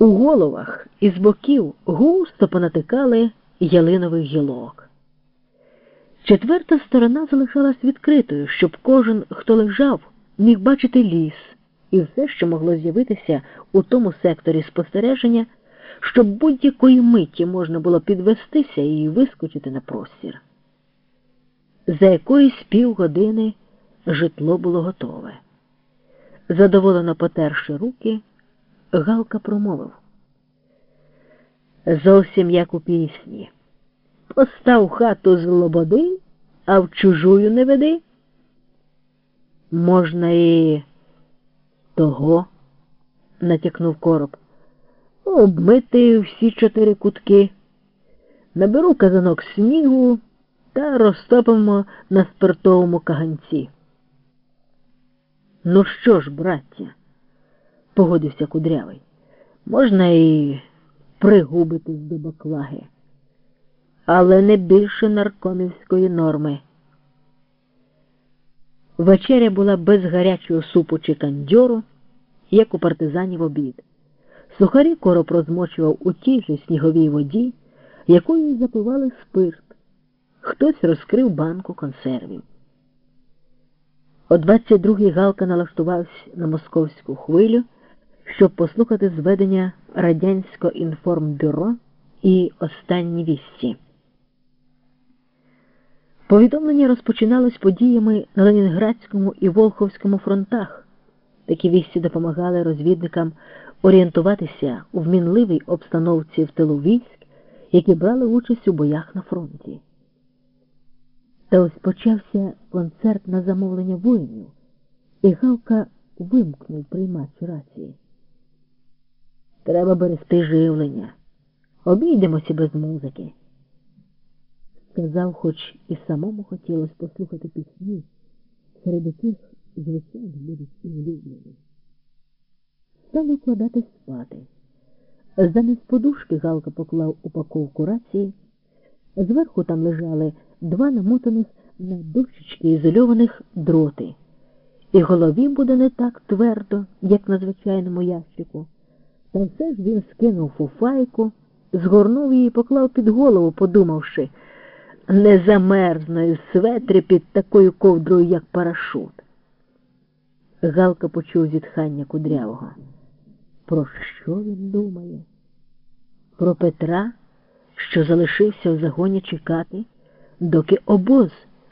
У головах із боків густо понатикали ялинових гілок. Четверта сторона залишалась відкритою, щоб кожен, хто лежав, міг бачити ліс і все, що могло з'явитися у тому секторі спостереження, щоб будь-якої миті можна було підвестися і вискочити на простір. За якоїсь півгодини житло було готове. Задоволено потерши руки, Галка промовив. Зовсім як у пісні. Постав хату з лободи, а в чужую не веди. Можна і того, натякнув короб, обмити всі чотири кутки, наберу казанок снігу та розтопимо на спиртовому каганці. Ну що ж, браття, погодився кудрявий, можна і пригубитись до баклаги, але не більше наркомівської норми. Вечеря була без гарячого супу чи кандьору, як у партизанів обід. Сухарі короб розмочував у тій же сніговій воді, якою запивали спирт. Хтось розкрив банку консервів. О 22-й Галка налаштувався на московську хвилю, щоб послухати зведення Радянського інформбюро і останні вісті. Повідомлення розпочиналось подіями на Ленінградському і Волховському фронтах. Такі вісті допомагали розвідникам орієнтуватися у вмінливій обстановці в тилу військ, які брали участь у боях на фронті. Та ось почався концерт на замовлення воїнів, і Галка вимкнув приймач рації. Треба берегти живлення. Обійдемося без музики. Сказав, хоч і самому хотілося послухати пісні, серед яких, звичайно, будуть і улюблені. Стали вкладати спати. Замість подушки Галка поклав упаковку рації. Зверху там лежали два намотаних на дощечки ізольованих дроти. І голові буде не так твердо, як на звичайному ящику. Та все ж він скинув фуфайку, згорнув її і поклав під голову, подумавши, не замерзну в светрі під такою ковдрою, як парашут. Галка почув зітхання кудрявого. Про що він думає? Про Петра, що залишився в загоні чекати, доки обоз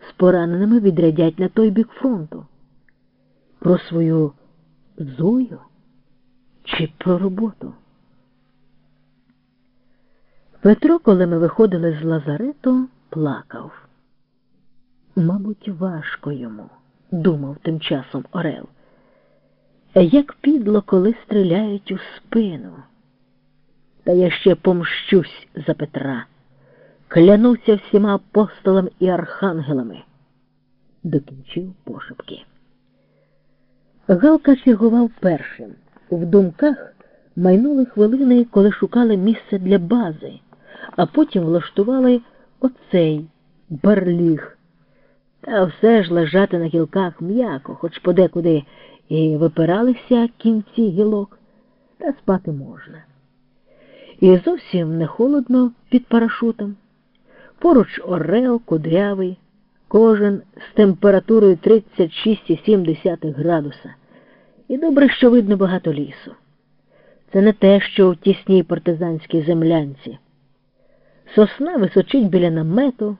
з пораненими відрядять на той бік фронту. Про свою зою чи про роботу? Петро, коли ми виходили з лазарету, плакав. Мабуть, важко йому, думав тим часом Орел. Як підло, коли стріляють у спину. Та я ще помщусь за Петра, клянуся всіма апостолами і архангелами. Докінчив пошепки. Галка чергував першим. В думках майнули хвилини, коли шукали місце для бази, а потім влаштували оцей барліг. Та все ж лежати на гілках м'яко, хоч подекуди і випиралися кінці гілок, та спати можна. І зовсім не холодно під парашутом. Поруч орел, кудрявий, кожен з температурою 36,7 градуса. І добре, що видно багато лісу. Це не те, що в тісній партизанській землянці. Сосна височить біля намету,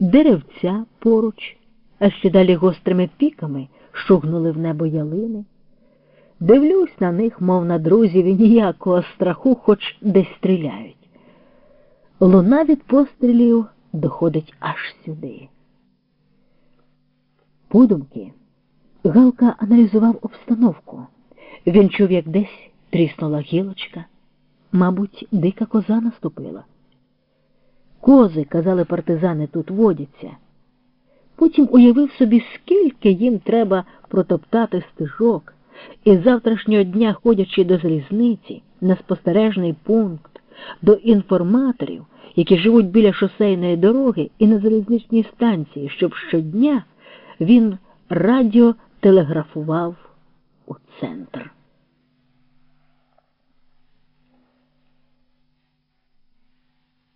деревця поруч, а ще далі гострими піками шугнули в небо ялини. Дивлюсь на них, мов на друзів, і ніякого страху, хоч десь стріляють. Луна від пострілів доходить аж сюди. Подумки Галка аналізував обстановку. Він чув, як десь тріснула гілочка. Мабуть, дика коза наступила. Кози, казали партизани, тут водяться. Потім уявив собі, скільки їм треба протоптати стежок, і завтрашнього дня, ходячи до залізниці, на спостережний пункт, до інформаторів, які живуть біля шосейної дороги і на залізничній станції, щоб щодня він радіотелеграфував у центр.